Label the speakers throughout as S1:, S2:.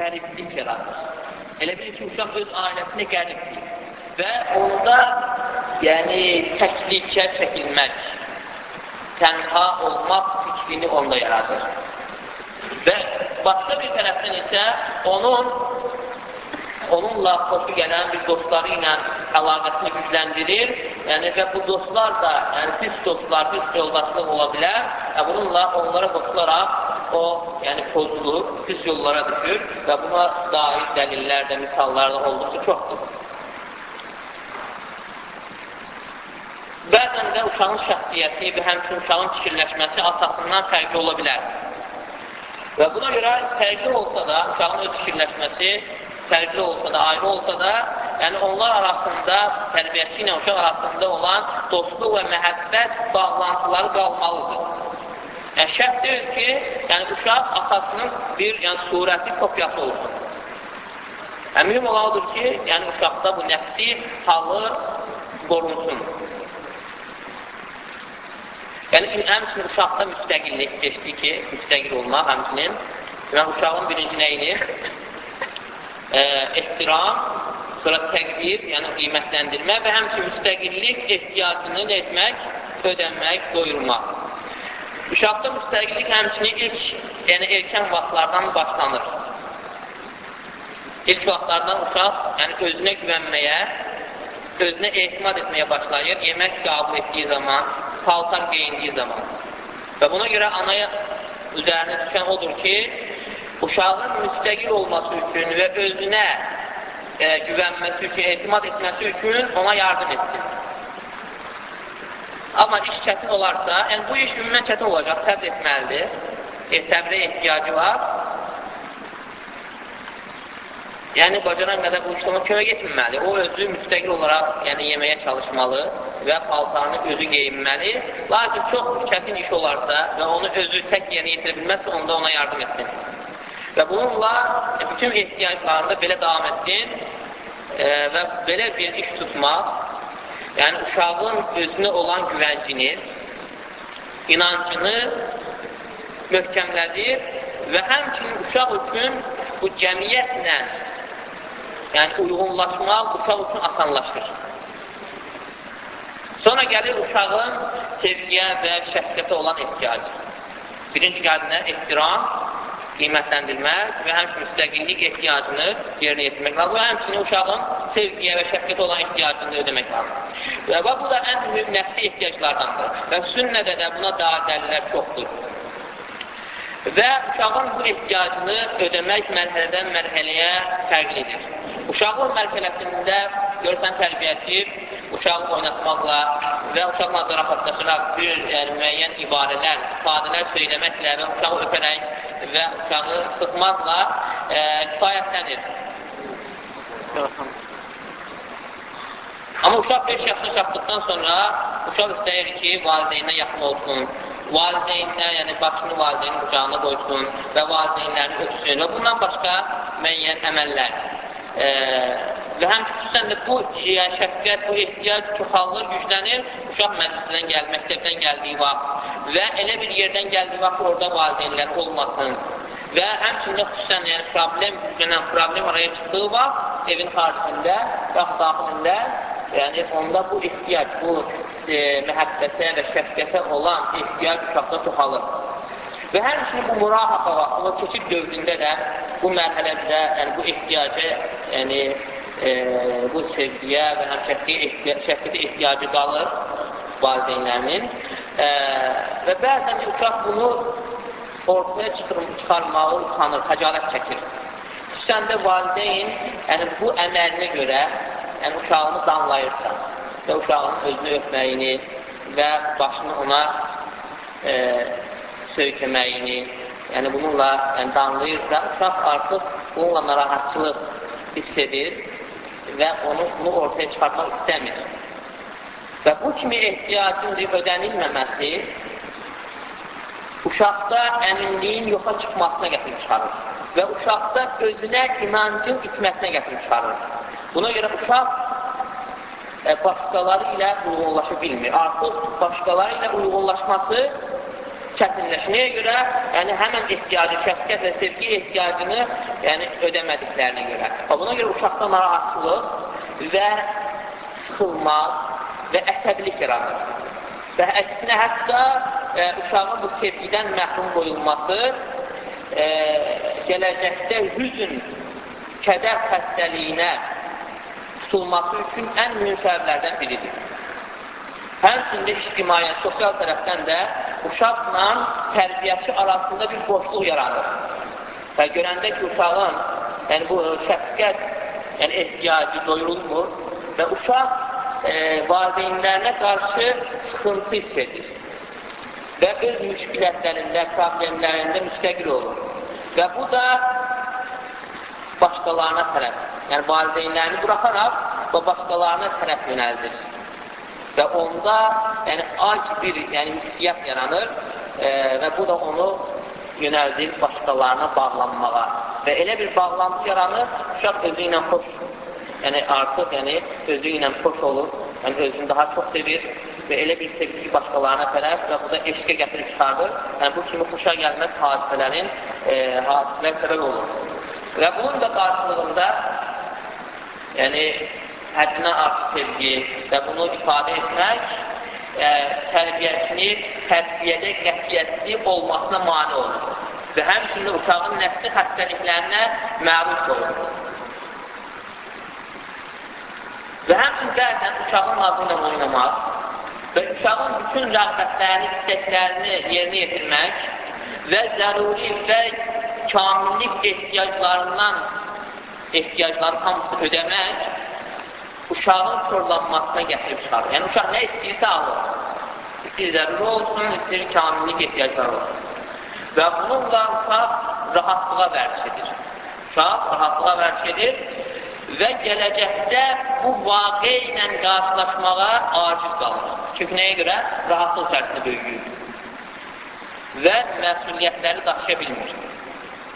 S1: qəriblik yaradır. Elə bilir ki, uşaq öz ailəsinə qəriblik və onda yəni təklikə çəkilmək, tənha olmaq fikrini onda yaradır. Və başqa bir tərəfdən isə onun onunla xoşu gələn bir dostları ilə əlaqəsini gücləndirir. Yəni və bu dostlar da, yəni pis dostlar, pis yoldaşlıq ola bilər. Və bununla onlara qoşularaq o, yəni pozulur, pis yollara düşür və buna dair dəlillər də, misallar da olduqca çoxdur. Bəzən də uşağın şəxsiyyəti və həmçin uşağın fikirləşməsi atasından fərqli ola bilər. Və buna görə fərqli olsa da, uşağın öz fikirləşməsi fərqli olsa da, ayrı olsa da, yəni onlar arasında, tərbiyəçi ilə uşaq arasında olan dostluq və məhəbbət bağlantıları qalmalıdır. Yəni, şərt deyil ki, yəni uşaq atasının bir yəni, surəti kopyası olsun. Yəni, mühüm olan odur ki, yəni uşaqda bu nəfsi halı qorunsun. Yəni, həmçinin uşaqda müstəqillik keçdi ki, müstəqil olmaq həmçinin. Yəni, uşağın birinci nəyini? e, ehtiram, sonra təqdir, yəni qiymətləndirmə və həmçin müstəqillik ehtiyacını etmək, ödənmək, doyurmaq. Uşaqda müstəqillik həmçinin ilk, yəni erkən vaxtlardan başlanır. İlk vaxtlardan uşaq yəni özünə güvənməyə, özünə etimad etməyə başlayır, yemək qəbul etdiyi zaman, paltar geyindiyi zaman. Və buna görə anaya üzərinə düşən odur ki, uşağın müstəqil olması üçün və özünə e, güvənməsi üçün, etimad etməsi üçün ona yardım etsin. Amma iş çətin olarsa, yəni bu iş ümumən çətin olacaq, səbr etməlidir. E, səbrə ehtiyacı var. Yəni, bacaran qədər bu işləmə kömək etməməli. O, özü müstəqil olaraq yəni, yeməyə çalışmalı və paltarını özü geyinməli. Lakin çox çətin iş olarsa və onu özü tək yerinə yetirə bilməzsə, onda ona yardım etsin. Və bununla bütün ehtiyaclarında belə davam etsin e, və belə bir iş tutmaq, yəni uşağın özünə olan güvəncini, inancını möhkəmlədir və həmçinin uşaq üçün bu cəmiyyətlə yəni uyğunlaşmaq uşaq üçün asanlaşır. Sonra gəlir uşağın sevgiyə və şəfqətə olan ehtiyacı. Birinci gəlinə ehtiram, qiymətləndirmək və həmçinin müstəqillik ehtiyacını yerinə yetirmək lazım və həmçinin uşağın sevgiyə və şəfqət olan ehtiyacını ödəmək lazım. Və bu da ən mühüm nəfsi ehtiyaclardandır və sünnədə də buna daha dəlilər çoxdur. Və uşağın bu ehtiyacını ödəmək mərhələdən mərhələyə fərqlidir. Uşaqlıq mərhələsində görsən tərbiyəçi uşağı oynatmaqla və uşaqla zarafatlaşaraq bir yəni, müəyyən ibarələr, ifadələr söyləməklə və uşağı öpərək və uşağı sıxmaqla e, kifayətlənir. Amma uşaq 5 yaşına çatdıqdan sonra uşaq istəyir ki, valideyninə yaxın olsun, valideyninə, yəni başını valideynin qucağına qoysun və valideynlərini öpsün və bundan başqa müəyyən əməllər. E, və həm xüsusən də bu yəni, şəfqət, bu ehtiyac çoxalır, güclənir, uşaq məclisindən gəl, məktəbdən gəldiyi vaxt və elə bir yerdən gəldiyi vaxt orada valideynlər olmasın və həmçində xüsusən yəni, problem, güclənən problem araya çıxdığı vaxt evin xaricində və daxilində yəni onda bu ehtiyac, bu e, məhəbbətə və şəfqətə olan ehtiyac uşaqda çoxalır. Və həmçinin bu murahaqə vaxtı, o keçid dövründə də bu mərhələdə, yəni bu ehtiyacı, yəni e, bu sevgiyə və həm şəfqətə ehtiyacı qalır valideynlərinin e, və bəzən uşaq bunu ortaya çıxarmağı utanır, xəcalət çəkir. Xüsusən də valideyn yəni bu əməlinə görə yəni uşağını danlayırsa və uşağın özünü öpməyini və başını ona e, söykəməyini, yəni bununla yəni, danlayırsa, uşaq artıq bununla narahatçılıq hiss edir və onu, bunu ortaya çıxartmaq istəmir. Və bu kimi ehtiyacın ödənilməməsi uşaqda əminliyin yoxa çıxmasına gətirib çıxarır və uşaqda özünə inancın itməsinə gətirib çıxarır. Buna görə uşaq e, başqaları ilə uyğunlaşa bilmir. Artıq başqaları ilə uyğunlaşması çətinləşir. Nəyə görə? Yəni, həmən ehtiyacı, şəfqət və sevgi ehtiyacını yəni, ödəmədiklərinə görə. Buna görə uşaqda narahatlıq və sıxılmaq və əsəbilik yaranır. Və əksinə hətta e, uşağın bu sevgidən məhrum qoyulması e, gələcəkdə hüzün, kədər xəstəliyinə tutulması üçün ən mühüm səbəblərdən biridir. Həmçində ictimaiyyət, sosial tərəfdən də uşaqla tərbiyəçi arasında bir boşluq yaranır. Və görəndə ki, uşağın yəni bu şəfqət yəni ehtiyacı doyurulmur və uşaq e, valideynlərinə qarşı sıxıntı hiss edir və öz müşkilətlərində, problemlərində müstəqil olur. Və bu da başqalarına tərəf, yəni valideynlərini buraxaraq və başqalarına tərəf yönəldir və onda yəni, ac bir yəni, hissiyyat yaranır e, və bu da onu yönəldir başqalarına bağlanmağa və elə bir bağlantı yaranır, uşaq özü ilə xoş, yəni artıq yəni, özü ilə xoş olur, yəni özünü daha çox sevir və elə bir sevgi başqalarına tərəf və bu da eşqə gətirib çıxardır. Yəni bu kimi xoşa gəlməz hadisələrin e, hadisələr səbəb olur. Və bunun da qarşılığında yəni həddindən artıq sevgi və bunu ifadə etmək e, tərbiyəsini tərbiyədə qətiyyətli olmasına mani olur və həmçində uşağın nəfsi xəstəliklərinə məruz olur. Və həmçinin bəzən uşağın ilə oynamaq və uşağın bütün rəğbətlərini, istəklərini yerinə yetirmək və zəruri və kamillik ehtiyaclarından ehtiyacların hamısını ödəmək uşağın korlanmasına gətirib çıxarır. Yəni, uşaq nə istəyirsə alır. İstəyir zəruri olsun, istəyir kamillik ehtiyacları olsun. Və bununla uşaq rahatlığa vərç edir. Uşaq rahatlığa vərç edir və gələcəkdə bu vaqe ilə qarşılaşmağa aciz qalır. Çünki nəyə görə? Rahatlıq içərisində böyüyür. Və məsuliyyətləri daşıya bilmir.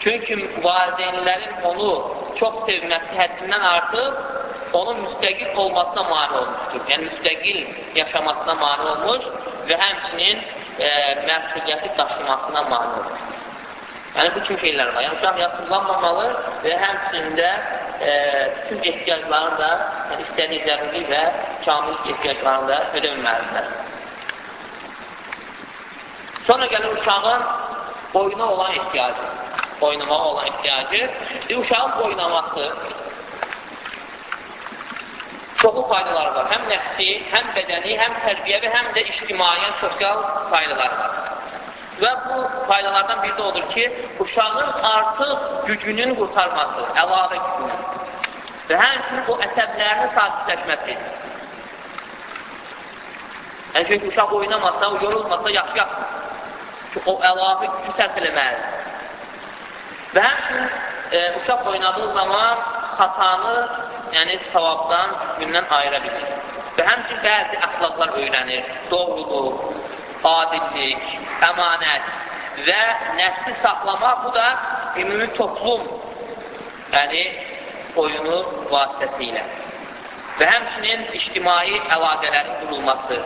S1: Çünki valideynlərin onu çox sevməsi həddindən artıq onun müstəqil olmasına mani olmuşdur. Yəni, müstəqil yaşamasına mani olmuş və həmçinin e, məsuliyyəti daşımasına mani olmuşdur. Yəni, bu kimi şeylər var. Yəni, uşaq yaxınlanmamalı və həmçində e, tüm ehtiyaclarını da, yəni, istədiyi zəruri və kamillik ehtiyaclarını da ödəməməlidirlər. Sonra gəlir uşağın oyuna olan ehtiyacı, oynamağa olan ehtiyacı. E, uşağın oynaması, çoxlu faydaları var. Həm nəfsi, həm bədəni, həm tərbiyəvi, həm də ictimai, sosial faydaları var. Və bu faydalardan biri də odur ki, uşağın artıq gücünün qurtarması, əlavə gücünün və həmçinin o əsəblərinin sakitləşməsi. Yəni, çünki uşaq oynamasa, yorulmasa, yaxşı yaxşı. Çünki o əlavə gücü sərf eləməlidir. Və həmçinin e, uşaq oynadığı zaman xatanı yəni savabdan, düzgündən ayıra bilir. Və həmçin bəzi əxlaqlar öyrənir. Doğruluq, adillik, əmanət və nəfsi saxlamaq bu da ümumi toplum yəni oyunu vasitəsilə və həmçinin ictimai əlaqələrin qurulması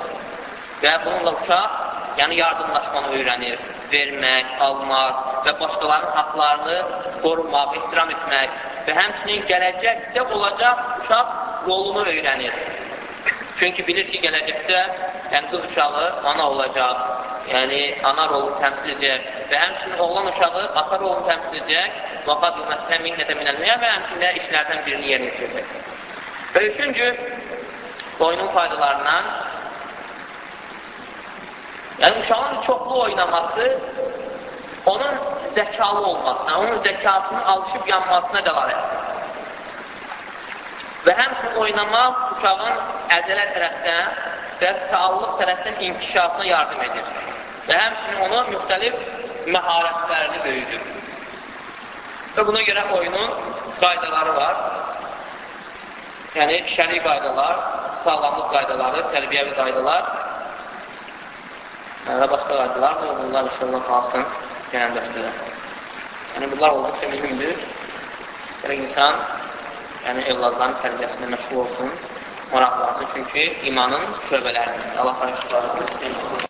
S1: və bununla uşaq yəni yardımlaşmanı öyrənir, vermək, almaq və başqalarının haqlarını qorumaq, ehtiram etmək və həmçinin gələcəkdə olacaq uşaq rolunu öyrənir. Çünki bilir ki, gələcəkdə yəni qız uşağı ana olacaq, yəni ana rolunu təmsil edəcək və həmçinin oğlan uşağı ata rolunu təmsil edəcək və qad ümətlə minnətə minəlməyə və həmçində işlərdən birini yerinə yetirəcək. Və üçüncü, oyunun faydalarından yəni uşağın çoxlu oynaması onun zəkalı olmasına, onun zəkasının alışıb yanmasına dəlalət Və həmçin oynamaq uşağın əzələ tərəfdən və sağlıq tərəfdən inkişafına yardım edir. Və həmçin onu müxtəlif məharətlərini böyüdür. Və buna görə oyunun qaydaları var. Yəni, şəri qaydalar, sağlamlıq qaydaları, tərbiyəvi qaydalar və başqa qaydalar da bunlar inşallah qalsın gələnləşdirər. Yəni, bunlar olduqca mühümdür. Yəni, insan yəni, evladların tərbiyəsində məşğul olsun, maraqlansın. Çünki imanın şöbələridir. Allah xarışlardır.